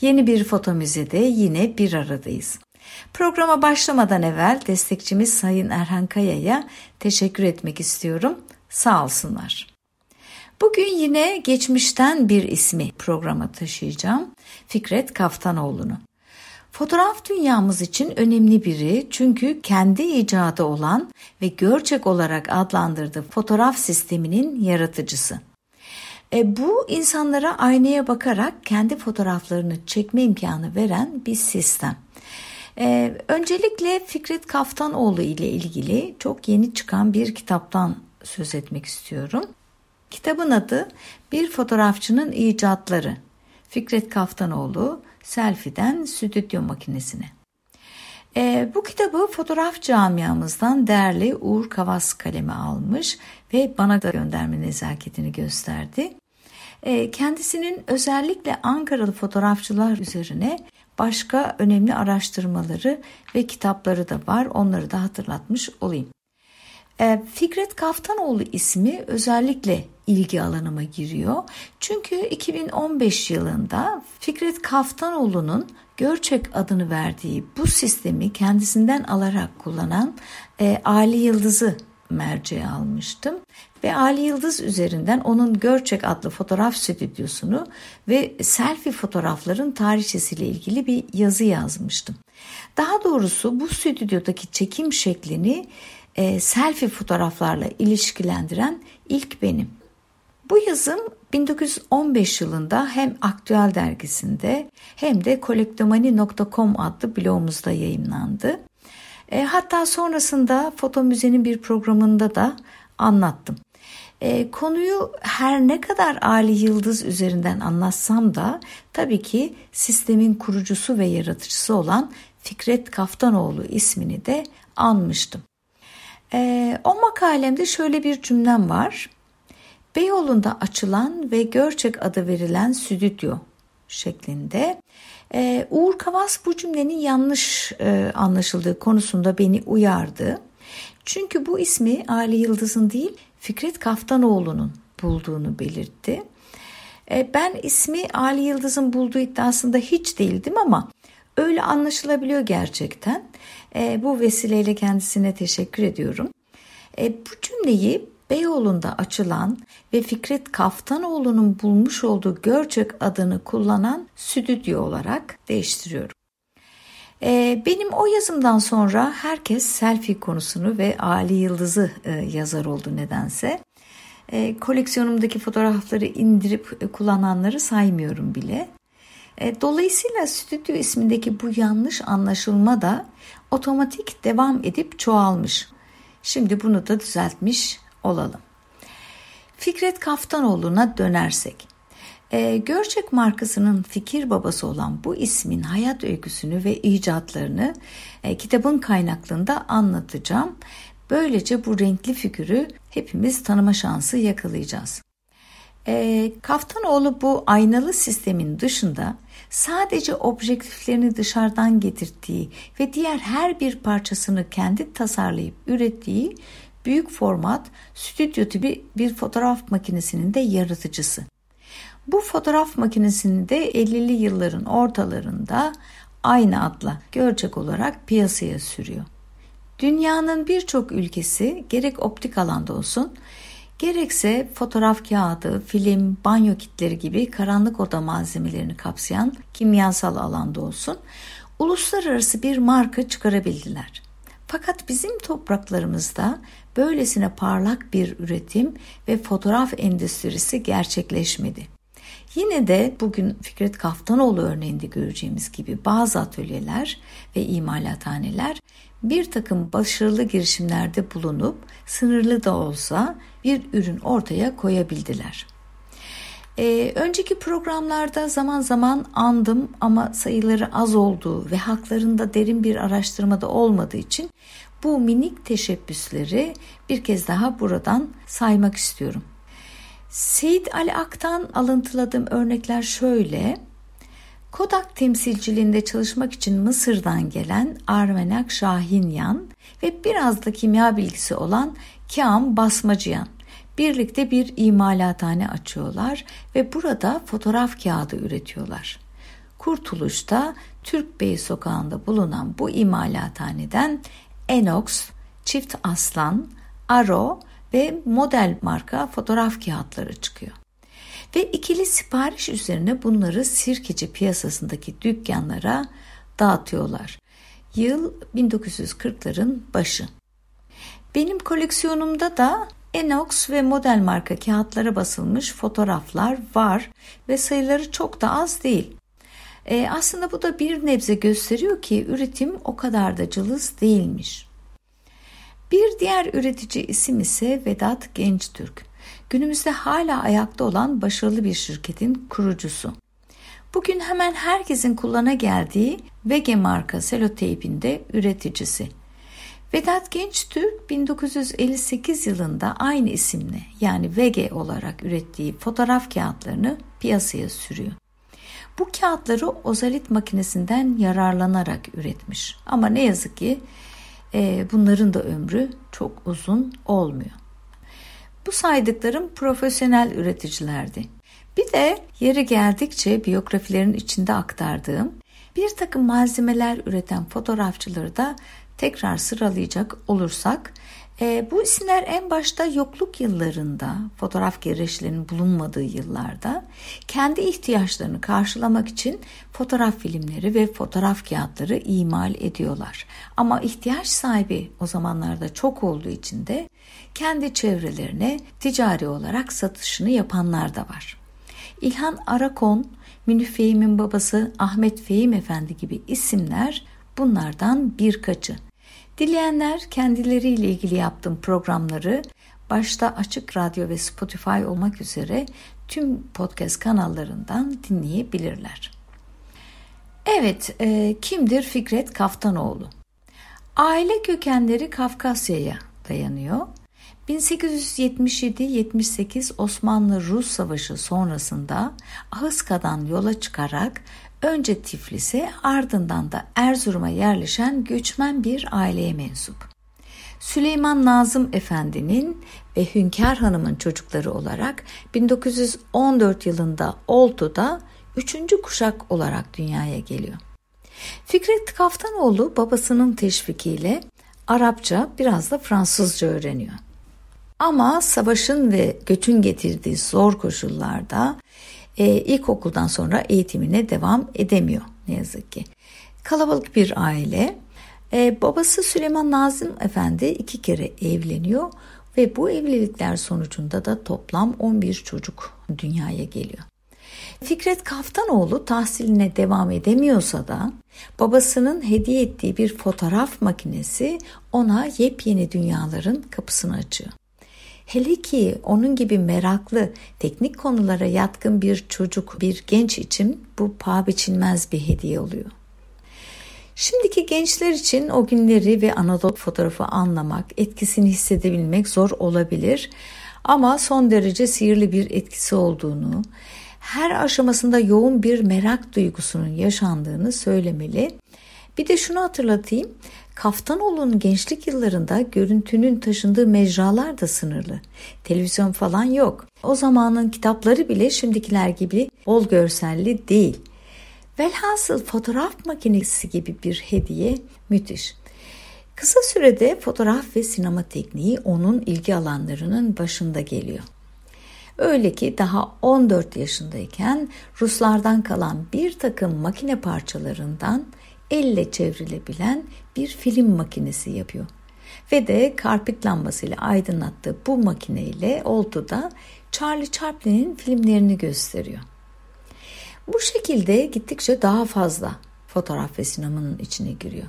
Yeni bir foto müzede yine bir aradayız. Programa başlamadan evvel destekçimiz Sayın Erhan Kaya'ya teşekkür etmek istiyorum. Sağ olsunlar. Bugün yine geçmişten bir ismi programa taşıyacağım. Fikret Kaftanoğlu'nu. Fotoğraf dünyamız için önemli biri çünkü kendi icadı olan ve görçek olarak adlandırdığı fotoğraf sisteminin yaratıcısı. E, bu insanlara aynaya bakarak kendi fotoğraflarını çekme imkanı veren bir sistem. E, öncelikle Fikret Kaftanoğlu ile ilgili çok yeni çıkan bir kitaptan söz etmek istiyorum. Kitabın adı Bir Fotoğrafçının İcatları. Fikret Kaftanoğlu selfie'den stüdyo makinesine. E, bu kitabı fotoğraf camiamızdan değerli Uğur Kavas kaleme almış ve bana da gönderme nezaketini gösterdi. E, kendisinin özellikle Ankaralı fotoğrafçılar üzerine başka önemli araştırmaları ve kitapları da var. Onları da hatırlatmış olayım. E, Fikret Kaftanoğlu ismi özellikle ilgi alanıma giriyor. Çünkü 2015 yılında Fikret Kaftanoğlu'nun Görçek adını verdiği bu sistemi kendisinden alarak kullanan e, Ali Yıldız'ı merceğe almıştım ve Ali Yıldız üzerinden onun Görçek adlı fotoğraf stüdyosunu ve selfie fotoğrafların tarihçesiyle ilgili bir yazı yazmıştım. Daha doğrusu bu stüdyodaki çekim şeklini e, selfie fotoğraflarla ilişkilendiren ilk benim. Bu yazım 1915 yılında hem Aktüel dergisinde hem de kolektomani.com adlı blogumuzda yayınlandı. E, hatta sonrasında Foto Müze'nin bir programında da anlattım. E, konuyu her ne kadar Ali Yıldız üzerinden anlatsam da tabii ki sistemin kurucusu ve yaratıcısı olan Fikret Kaftanoğlu ismini de anmıştım. E, o makalemde şöyle bir cümlem var. Beyoğlu'nda açılan ve Görçek adı verilen stüdyo şeklinde. Ee, Uğur Kavas bu cümlenin yanlış e, anlaşıldığı konusunda beni uyardı. Çünkü bu ismi Ali Yıldız'ın değil Fikret Kaftanoğlu'nun bulduğunu belirtti. Ee, ben ismi Ali Yıldız'ın bulduğu iddiasında hiç değildim ama öyle anlaşılabiliyor gerçekten. Ee, bu vesileyle kendisine teşekkür ediyorum. Ee, bu cümleyi Beyoğlu'nda açılan ve Fikret Kaftanoğlu'nun bulmuş olduğu Görçek adını kullanan stüdyo olarak değiştiriyorum. Ee, benim o yazımdan sonra herkes selfie konusunu ve Ali Yıldız'ı e, yazar oldu nedense. E, koleksiyonumdaki fotoğrafları indirip e, kullananları saymıyorum bile. E, dolayısıyla stüdyo ismindeki bu yanlış anlaşılma da otomatik devam edip çoğalmış. Şimdi bunu da düzeltmiş olalım. Fikret Kaftanoğlu'na dönersek. E, Görçek markasının fikir babası olan bu ismin hayat öyküsünü ve icatlarını e, kitabın kaynaklığında anlatacağım. Böylece bu renkli figürü hepimiz tanıma şansı yakalayacağız. E, Kaftanoğlu bu aynalı sistemin dışında sadece objektiflerini dışarıdan getirdiği ve diğer her bir parçasını kendi tasarlayıp ürettiği büyük format stüdyo tipi bir fotoğraf makinesinin de yaratıcısı. Bu fotoğraf makinesini de 50'li yılların ortalarında aynı adla görecek olarak piyasaya sürüyor. Dünyanın birçok ülkesi gerek optik alanda olsun gerekse fotoğraf kağıdı, film, banyo kitleri gibi karanlık oda malzemelerini kapsayan kimyasal alanda olsun uluslararası bir marka çıkarabildiler. Fakat bizim topraklarımızda böylesine parlak bir üretim ve fotoğraf endüstrisi gerçekleşmedi. Yine de bugün Fikret Kaftanoğlu örneğinde göreceğimiz gibi bazı atölyeler ve imalathaneler bir takım başarılı girişimlerde bulunup sınırlı da olsa bir ürün ortaya koyabildiler. Ee, önceki programlarda zaman zaman andım ama sayıları az olduğu ve haklarında derin bir araştırmada olmadığı için bu minik teşebbüsleri bir kez daha buradan saymak istiyorum. Seyit Ali Ak'tan alıntıladığım örnekler şöyle. Kodak temsilciliğinde çalışmak için Mısır'dan gelen Armenak Şahinyan ve biraz da kimya bilgisi olan Kam Basmacıyan birlikte bir imalathane açıyorlar ve burada fotoğraf kağıdı üretiyorlar. Kurtuluş'ta Türk Bey sokağında bulunan bu imalathaneden Enox, Çift Aslan, Aro ve model marka fotoğraf kağıtları çıkıyor. Ve ikili sipariş üzerine bunları sirkeci piyasasındaki dükkanlara dağıtıyorlar. Yıl 1940'ların başı. Benim koleksiyonumda da Enox ve model marka kağıtlara basılmış fotoğraflar var ve sayıları çok da az değil. E, aslında bu da bir nebze gösteriyor ki üretim o kadar da cılız değilmiş. Bir diğer üretici isim ise Vedat Gençtürk. Günümüzde hala ayakta olan başarılı bir şirketin kurucusu. Bugün hemen herkesin kullana geldiği Vege marka seloteypinde üreticisi. Vedat Gençtürk 1958 yılında aynı isimle yani Vege olarak ürettiği fotoğraf kağıtlarını piyasaya sürüyor. Bu kağıtları ozalit makinesinden yararlanarak üretmiş. Ama ne yazık ki e, bunların da ömrü çok uzun olmuyor. Bu saydıklarım profesyonel üreticilerdi. Bir de yeri geldikçe biyografilerin içinde aktardığım bir takım malzemeler üreten fotoğrafçıları da tekrar sıralayacak olursak e, bu isimler en başta yokluk yıllarında, fotoğraf gereçlerinin bulunmadığı yıllarda kendi ihtiyaçlarını karşılamak için fotoğraf filmleri ve fotoğraf kağıtları imal ediyorlar. Ama ihtiyaç sahibi o zamanlarda çok olduğu için de kendi çevrelerine ticari olarak satışını yapanlar da var. İlhan Arakon, Münif Fehim'in babası Ahmet Fehim Efendi gibi isimler bunlardan birkaçı. Dileyenler kendileriyle ilgili yaptığım programları başta Açık Radyo ve Spotify olmak üzere tüm podcast kanallarından dinleyebilirler. Evet, e, kimdir Fikret Kaftanoğlu? Aile kökenleri Kafkasya'ya dayanıyor. 1877-78 Osmanlı-Rus Savaşı sonrasında Ahıska'dan yola çıkarak önce Tiflis'e ardından da Erzurum'a yerleşen göçmen bir aileye mensup. Süleyman Nazım Efendi'nin ve Hünkar Hanım'ın çocukları olarak 1914 yılında Oltu'da üçüncü kuşak olarak dünyaya geliyor. Fikret Kaftanoğlu babasının teşvikiyle Arapça biraz da Fransızca öğreniyor. Ama savaşın ve göçün getirdiği zor koşullarda e, ilkokuldan sonra eğitimine devam edemiyor ne yazık ki. Kalabalık bir aile. E, babası Süleyman Nazım Efendi iki kere evleniyor ve bu evlilikler sonucunda da toplam 11 çocuk dünyaya geliyor. Fikret Kaftanoğlu tahsiline devam edemiyorsa da babasının hediye ettiği bir fotoğraf makinesi ona yepyeni dünyaların kapısını açıyor. Hele ki onun gibi meraklı, teknik konulara yatkın bir çocuk, bir genç için bu paha biçilmez bir hediye oluyor. Şimdiki gençler için o günleri ve Anadolu fotoğrafı anlamak, etkisini hissedebilmek zor olabilir. Ama son derece sihirli bir etkisi olduğunu, her aşamasında yoğun bir merak duygusunun yaşandığını söylemeli. Bir de şunu hatırlatayım. Kaftanoğlu'nun gençlik yıllarında görüntünün taşındığı mecralar da sınırlı. Televizyon falan yok. O zamanın kitapları bile şimdikiler gibi bol görselli değil. Velhasıl fotoğraf makinesi gibi bir hediye müthiş. Kısa sürede fotoğraf ve sinema tekniği onun ilgi alanlarının başında geliyor. Öyle ki daha 14 yaşındayken Ruslardan kalan bir takım makine parçalarından elle çevrilebilen bir film makinesi yapıyor. Ve de karpit lambasıyla aydınlattığı bu makineyle oltuda Charlie Chaplin'in filmlerini gösteriyor. Bu şekilde gittikçe daha fazla fotoğraf ve sinemanın içine giriyor.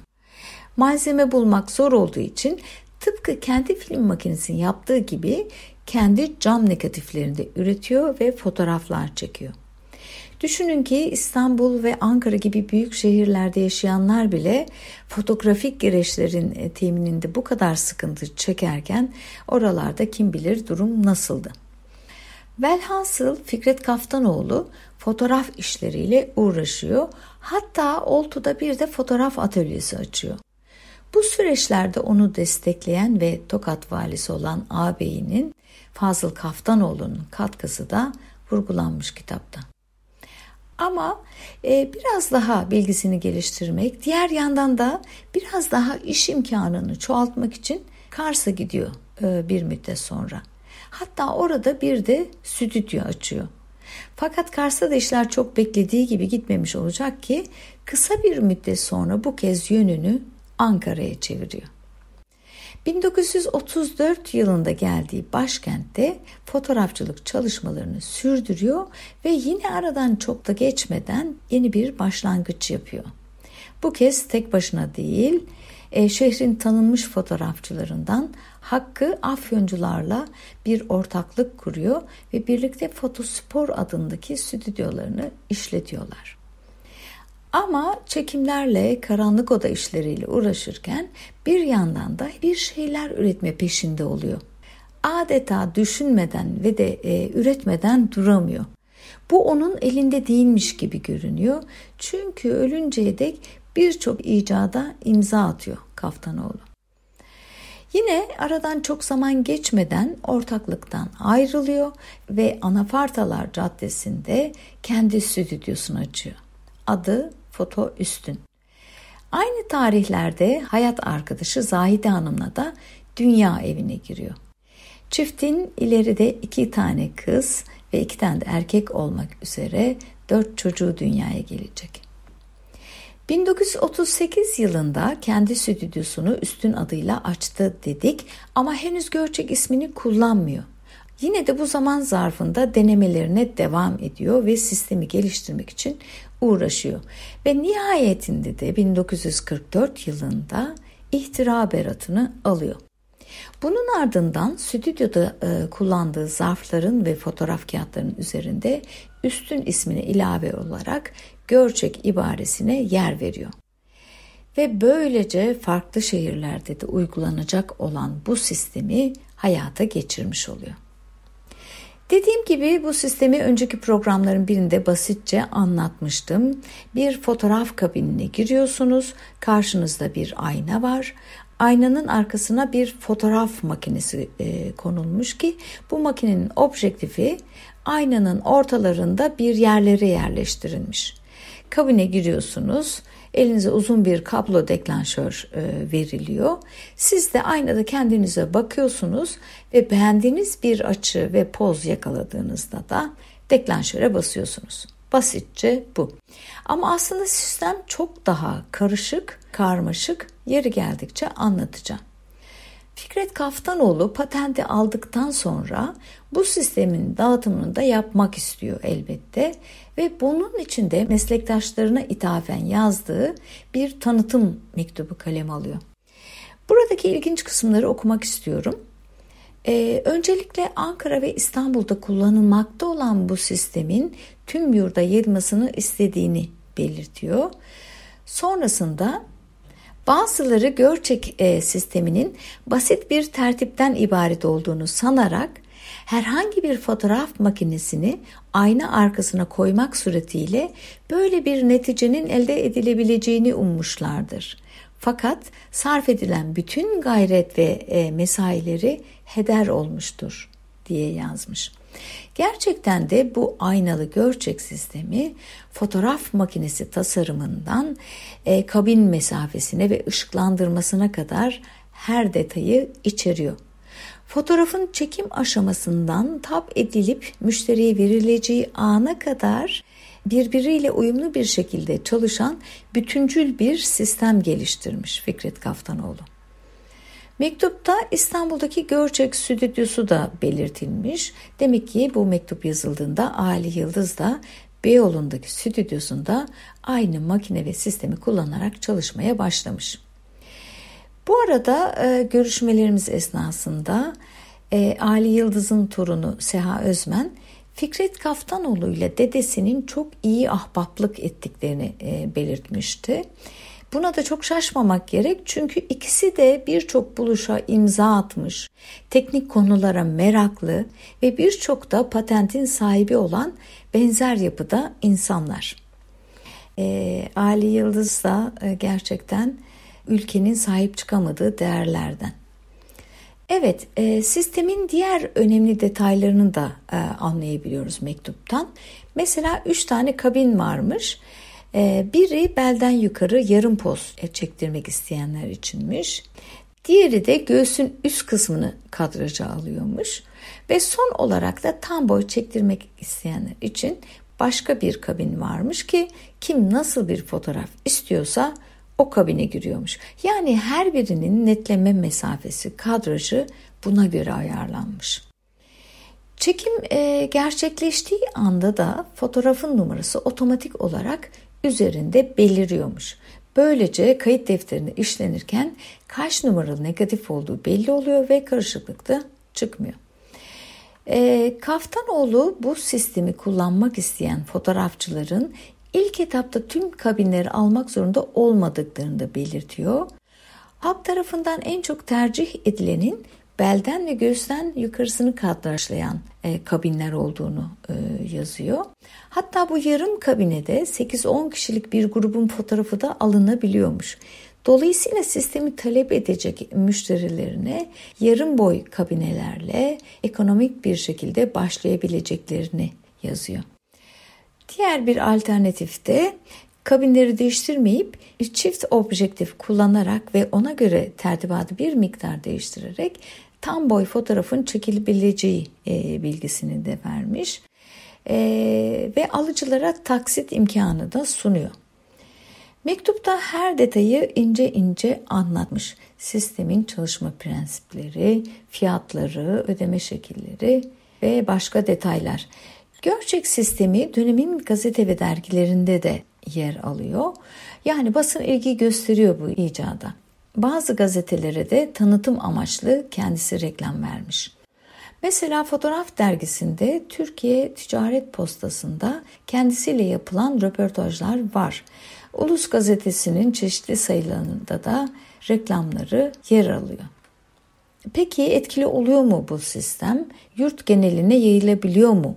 Malzeme bulmak zor olduğu için tıpkı kendi film makinesinin yaptığı gibi kendi cam negatiflerinde üretiyor ve fotoğraflar çekiyor. Düşünün ki İstanbul ve Ankara gibi büyük şehirlerde yaşayanlar bile fotoğrafik gereçlerin e, temininde bu kadar sıkıntı çekerken oralarda kim bilir durum nasıldı. Velhasıl Fikret Kaftanoğlu fotoğraf işleriyle uğraşıyor. Hatta Oltu'da bir de fotoğraf atölyesi açıyor. Bu süreçlerde onu destekleyen ve Tokat valisi olan ağabeyinin Fazıl Kaftanoğlu'nun katkısı da vurgulanmış kitapta. Ama e, biraz daha bilgisini geliştirmek, diğer yandan da biraz daha iş imkanını çoğaltmak için Kars'a gidiyor e, bir müddet sonra. Hatta orada bir de stüdyo açıyor. Fakat Kars'ta da işler çok beklediği gibi gitmemiş olacak ki kısa bir müddet sonra bu kez yönünü Ankara'ya çeviriyor. 1934 yılında geldiği başkentte fotoğrafçılık çalışmalarını sürdürüyor ve yine aradan çok da geçmeden yeni bir başlangıç yapıyor. Bu kez tek başına değil, e, şehrin tanınmış fotoğrafçılarından Hakkı Afyoncularla bir ortaklık kuruyor ve birlikte Fotospor adındaki stüdyolarını işletiyorlar. Ama çekimlerle, karanlık oda işleriyle uğraşırken bir yandan da bir şeyler üretme peşinde oluyor. Adeta düşünmeden ve de e, üretmeden duramıyor. Bu onun elinde değilmiş gibi görünüyor. Çünkü ölünceye dek birçok icada imza atıyor Kaftanoğlu. Yine aradan çok zaman geçmeden ortaklıktan ayrılıyor ve Anafartalar Caddesi'nde kendi stüdyosunu açıyor. Adı Foto Üstün. Aynı tarihlerde hayat arkadaşı Zahide Hanım'la da dünya evine giriyor. Çiftin ileride iki tane kız ve iki tane de erkek olmak üzere dört çocuğu dünyaya gelecek. 1938 yılında kendi stüdyosunu Üstün adıyla açtı dedik ama henüz Görçek ismini kullanmıyor. Yine de bu zaman zarfında denemelerine devam ediyor ve sistemi geliştirmek için uğraşıyor. Ve nihayetinde de 1944 yılında ihtira beratını alıyor. Bunun ardından stüdyoda e, kullandığı zarfların ve fotoğraf kağıtlarının üzerinde üstün ismine ilave olarak Görçek ibaresine yer veriyor. Ve böylece farklı şehirlerde de uygulanacak olan bu sistemi hayata geçirmiş oluyor. Dediğim gibi bu sistemi önceki programların birinde basitçe anlatmıştım. Bir fotoğraf kabinine giriyorsunuz. Karşınızda bir ayna var. Aynanın arkasına bir fotoğraf makinesi e, konulmuş ki bu makinenin objektifi aynanın ortalarında bir yerlere yerleştirilmiş. Kabine giriyorsunuz. Elinize uzun bir kablo deklanşör e, veriliyor. Siz de aynada kendinize bakıyorsunuz ve beğendiğiniz bir açı ve poz yakaladığınızda da deklanşöre basıyorsunuz. Basitçe bu. Ama aslında sistem çok daha karışık, karmaşık. Yeri geldikçe anlatacağım. Fikret Kaftanoğlu patenti aldıktan sonra bu sistemin dağıtımını da yapmak istiyor elbette ve bunun için de meslektaşlarına ithafen yazdığı bir tanıtım mektubu kalem alıyor. Buradaki ilginç kısımları okumak istiyorum. Ee, öncelikle Ankara ve İstanbul'da kullanılmakta olan bu sistemin tüm yurda yayılmasını istediğini belirtiyor. Sonrasında bazıları Görçek e, sisteminin basit bir tertipten ibaret olduğunu sanarak herhangi bir fotoğraf makinesini ayna arkasına koymak suretiyle böyle bir neticenin elde edilebileceğini ummuşlardır. Fakat sarf edilen bütün gayret ve e, mesaileri heder olmuştur diye yazmış. Gerçekten de bu aynalı görçek sistemi fotoğraf makinesi tasarımından e, kabin mesafesine ve ışıklandırmasına kadar her detayı içeriyor. Fotoğrafın çekim aşamasından tap edilip müşteriye verileceği ana kadar birbiriyle uyumlu bir şekilde çalışan bütüncül bir sistem geliştirmiş Fikret Kaftanoğlu. Mektupta İstanbul'daki Görçek stüdyosu da belirtilmiş. Demek ki bu mektup yazıldığında Ali Yıldız da Beyoğlu'ndaki stüdyosunda aynı makine ve sistemi kullanarak çalışmaya başlamış. Bu arada e, görüşmelerimiz esnasında e, Ali Yıldız'ın torunu Seha Özmen, Fikret Kaftanoğlu ile dedesinin çok iyi ahbaplık ettiklerini e, belirtmişti. Buna da çok şaşmamak gerek çünkü ikisi de birçok buluşa imza atmış, teknik konulara meraklı ve birçok da patentin sahibi olan benzer yapıda insanlar. E, Ali Yıldız da e, gerçekten ülkenin sahip çıkamadığı değerlerden. Evet, e, sistemin diğer önemli detaylarını da e, anlayabiliyoruz mektuptan. Mesela üç tane kabin varmış. E, biri belden yukarı yarım poz çektirmek isteyenler içinmiş. Diğeri de göğsün üst kısmını kadraja alıyormuş. Ve son olarak da tam boy çektirmek isteyenler için başka bir kabin varmış ki kim nasıl bir fotoğraf istiyorsa o kabine giriyormuş. Yani her birinin netleme mesafesi, kadrajı buna göre ayarlanmış. Çekim e, gerçekleştiği anda da fotoğrafın numarası otomatik olarak üzerinde beliriyormuş. Böylece kayıt defterinde işlenirken kaç numaralı negatif olduğu belli oluyor ve karışıklık da çıkmıyor. E, Kaftanoğlu bu sistemi kullanmak isteyen fotoğrafçıların ilk etapta tüm kabinleri almak zorunda olmadıklarını da belirtiyor. Halk tarafından en çok tercih edilenin belden ve göğüsten yukarısını kadrajlayan e, kabinler olduğunu e, yazıyor. Hatta bu yarım kabinede 8-10 kişilik bir grubun fotoğrafı da alınabiliyormuş. Dolayısıyla sistemi talep edecek müşterilerine yarım boy kabinelerle ekonomik bir şekilde başlayabileceklerini yazıyor. Diğer bir alternatif de kabinleri değiştirmeyip çift objektif kullanarak ve ona göre tertibatı bir miktar değiştirerek tam boy fotoğrafın çekilebileceği e, bilgisini de vermiş e, ve alıcılara taksit imkanı da sunuyor. Mektupta her detayı ince ince anlatmış. Sistemin çalışma prensipleri, fiyatları, ödeme şekilleri ve başka detaylar. Görçek sistemi dönemin gazete ve dergilerinde de yer alıyor. Yani basın ilgi gösteriyor bu icada. Bazı gazetelere de tanıtım amaçlı kendisi reklam vermiş. Mesela Fotoğraf Dergisi'nde Türkiye Ticaret Postası'nda kendisiyle yapılan röportajlar var. Ulus Gazetesi'nin çeşitli sayılarında da reklamları yer alıyor. Peki etkili oluyor mu bu sistem? Yurt geneline yayılabiliyor mu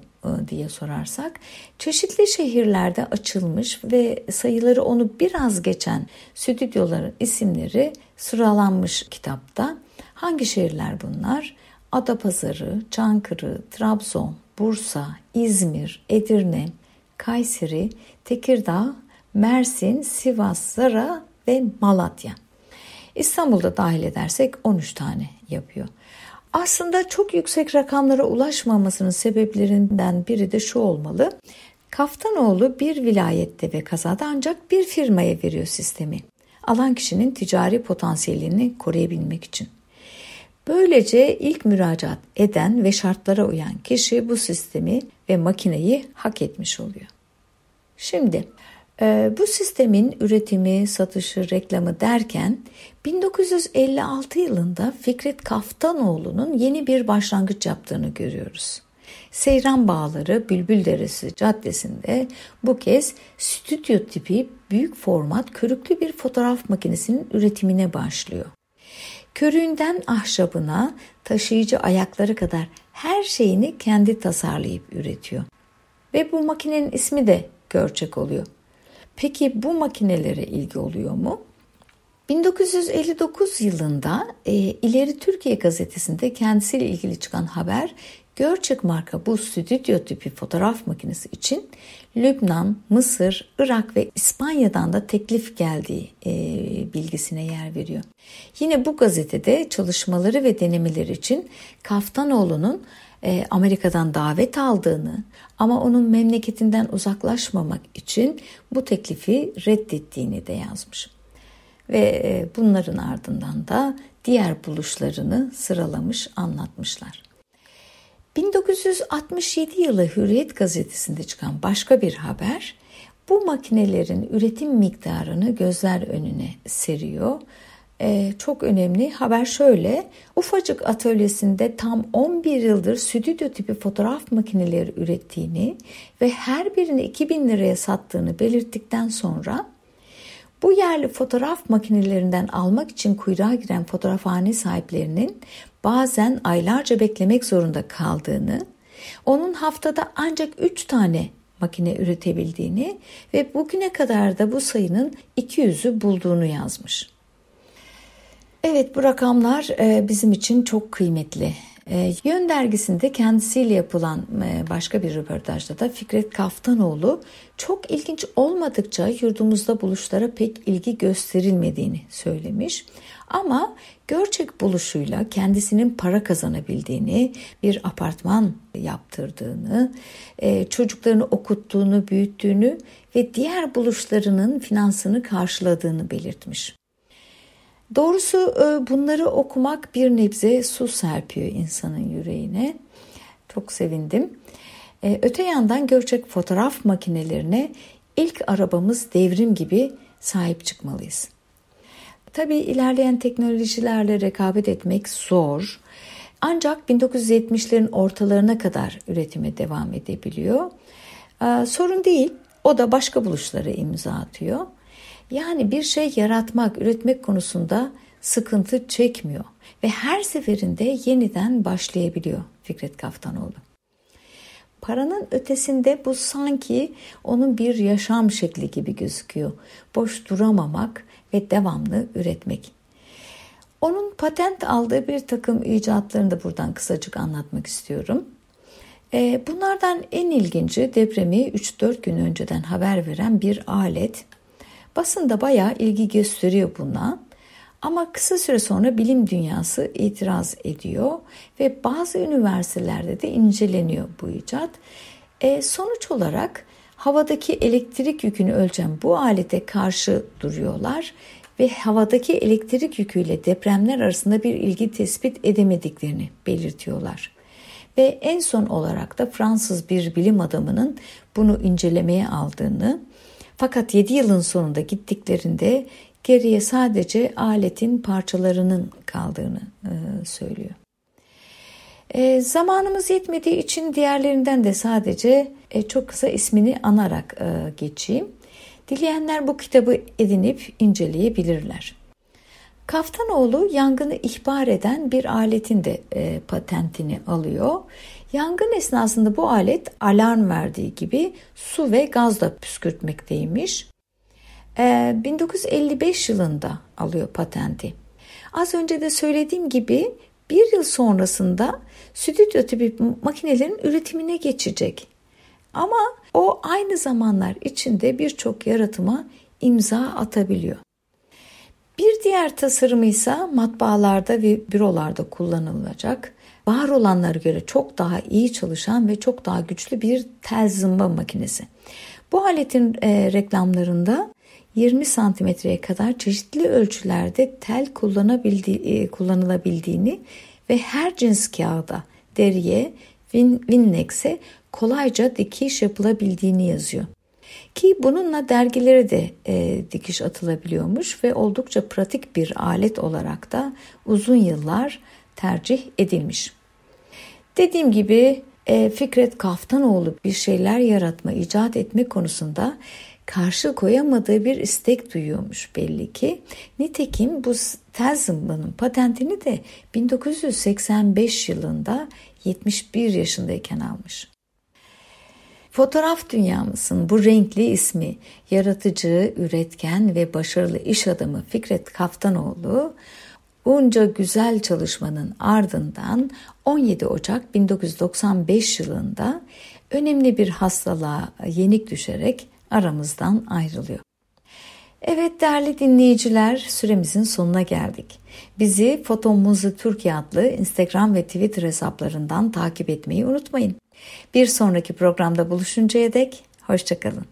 diye sorarsak çeşitli şehirlerde açılmış ve sayıları onu biraz geçen stüdyoların isimleri sıralanmış kitapta. Hangi şehirler bunlar? Adapazarı, Çankırı, Trabzon, Bursa, İzmir, Edirne, Kayseri, Tekirdağ, Mersin, Sivas, Zara ve Malatya. İstanbul'da dahil edersek 13 tane yapıyor. Aslında çok yüksek rakamlara ulaşmamasının sebeplerinden biri de şu olmalı. Kaftanoğlu bir vilayette ve kazada ancak bir firmaya veriyor sistemi. Alan kişinin ticari potansiyelini koruyabilmek için. Böylece ilk müracaat eden ve şartlara uyan kişi bu sistemi ve makineyi hak etmiş oluyor. Şimdi bu sistemin üretimi, satışı, reklamı derken 1956 yılında Fikret Kaftanoğlu'nun yeni bir başlangıç yaptığını görüyoruz. Seyran Bağları Bülbül Deresi Caddesi'nde bu kez stüdyo tipi büyük format körüklü bir fotoğraf makinesinin üretimine başlıyor. Körüğünden ahşabına, taşıyıcı ayakları kadar her şeyini kendi tasarlayıp üretiyor. Ve bu makinenin ismi de Görçek oluyor. Peki bu makinelere ilgi oluyor mu? 1959 yılında e, İleri Türkiye gazetesinde kendisiyle ilgili çıkan haber Görçek marka bu stüdyo tipi fotoğraf makinesi için Lübnan, Mısır, Irak ve İspanya'dan da teklif geldiği e, bilgisine yer veriyor. Yine bu gazetede çalışmaları ve denemeleri için Kaftanoğlu'nun e, Amerika'dan davet aldığını ama onun memleketinden uzaklaşmamak için bu teklifi reddettiğini de yazmış. Ve e, bunların ardından da diğer buluşlarını sıralamış anlatmışlar. 1967 yılı Hürriyet gazetesinde çıkan başka bir haber bu makinelerin üretim miktarını gözler önüne seriyor e, çok önemli. Haber şöyle. Ufacık atölyesinde tam 11 yıldır stüdyo tipi fotoğraf makineleri ürettiğini ve her birini 2000 liraya sattığını belirttikten sonra bu yerli fotoğraf makinelerinden almak için kuyruğa giren fotoğrafhane sahiplerinin bazen aylarca beklemek zorunda kaldığını, onun haftada ancak 3 tane makine üretebildiğini ve bugüne kadar da bu sayının 200'ü bulduğunu yazmış. Evet bu rakamlar e, bizim için çok kıymetli. E, Yön dergisinde kendisiyle yapılan e, başka bir röportajda da Fikret Kaftanoğlu çok ilginç olmadıkça yurdumuzda buluşlara pek ilgi gösterilmediğini söylemiş. Ama gerçek buluşuyla kendisinin para kazanabildiğini, bir apartman yaptırdığını, çocuklarını okuttuğunu, büyüttüğünü ve diğer buluşlarının finansını karşıladığını belirtmiş. Doğrusu e, bunları okumak bir nebze su serpiyor insanın yüreğine. Çok sevindim. E, öte yandan gerçek fotoğraf makinelerine ilk arabamız devrim gibi sahip çıkmalıyız. Tabii ilerleyen teknolojilerle rekabet etmek zor. Ancak 1970'lerin ortalarına kadar üretime devam edebiliyor. E, sorun değil. O da başka buluşlara imza atıyor. Yani bir şey yaratmak, üretmek konusunda sıkıntı çekmiyor ve her seferinde yeniden başlayabiliyor Fikret Kaftanoğlu. Paranın ötesinde bu sanki onun bir yaşam şekli gibi gözüküyor. Boş duramamak ve devamlı üretmek. Onun patent aldığı bir takım icatlarını da buradan kısacık anlatmak istiyorum. Ee, bunlardan en ilginci depremi 3-4 gün önceden haber veren bir alet Basında bayağı ilgi gösteriyor buna. Ama kısa süre sonra bilim dünyası itiraz ediyor ve bazı üniversitelerde de inceleniyor bu icat. E, sonuç olarak havadaki elektrik yükünü ölçen bu alete karşı duruyorlar ve havadaki elektrik yüküyle depremler arasında bir ilgi tespit edemediklerini belirtiyorlar. Ve en son olarak da Fransız bir bilim adamının bunu incelemeye aldığını fakat 7 yılın sonunda gittiklerinde geriye sadece aletin parçalarının kaldığını e, söylüyor. E, zamanımız yetmediği için diğerlerinden de sadece e, çok kısa ismini anarak e, geçeyim. Dileyenler bu kitabı edinip inceleyebilirler. Kaftanoğlu yangını ihbar eden bir aletin de e, patentini alıyor Yangın esnasında bu alet alarm verdiği gibi su ve gaz da püskürtmekteymiş. Ee, 1955 yılında alıyor patenti. Az önce de söylediğim gibi bir yıl sonrasında stüdyo tipi makinelerin üretimine geçecek. Ama o aynı zamanlar içinde birçok yaratıma imza atabiliyor. Bir diğer tasarımı ise matbaalarda ve bürolarda kullanılacak var olanlara göre çok daha iyi çalışan ve çok daha güçlü bir tel zımba makinesi. Bu aletin e, reklamlarında 20 santimetreye kadar çeşitli ölçülerde tel kullanabildiği, e, kullanılabildiğini ve her cins kağıda, deriye, win, kolayca dikiş yapılabildiğini yazıyor. Ki bununla dergilere de e, dikiş atılabiliyormuş ve oldukça pratik bir alet olarak da uzun yıllar tercih edilmiş. Dediğim gibi e, Fikret Kaftanoğlu bir şeyler yaratma, icat etme konusunda karşı koyamadığı bir istek duyuyormuş belli ki. Nitekim bu tel zımbanın patentini de 1985 yılında 71 yaşındayken almış. Fotoğraf dünyamızın bu renkli ismi yaratıcı, üretken ve başarılı iş adamı Fikret Kaftanoğlu Bunca güzel çalışmanın ardından 17 Ocak 1995 yılında önemli bir hastalığa yenik düşerek aramızdan ayrılıyor. Evet değerli dinleyiciler süremizin sonuna geldik. Bizi Fotomuzu Türkiye adlı Instagram ve Twitter hesaplarından takip etmeyi unutmayın. Bir sonraki programda buluşuncaya dek hoşçakalın.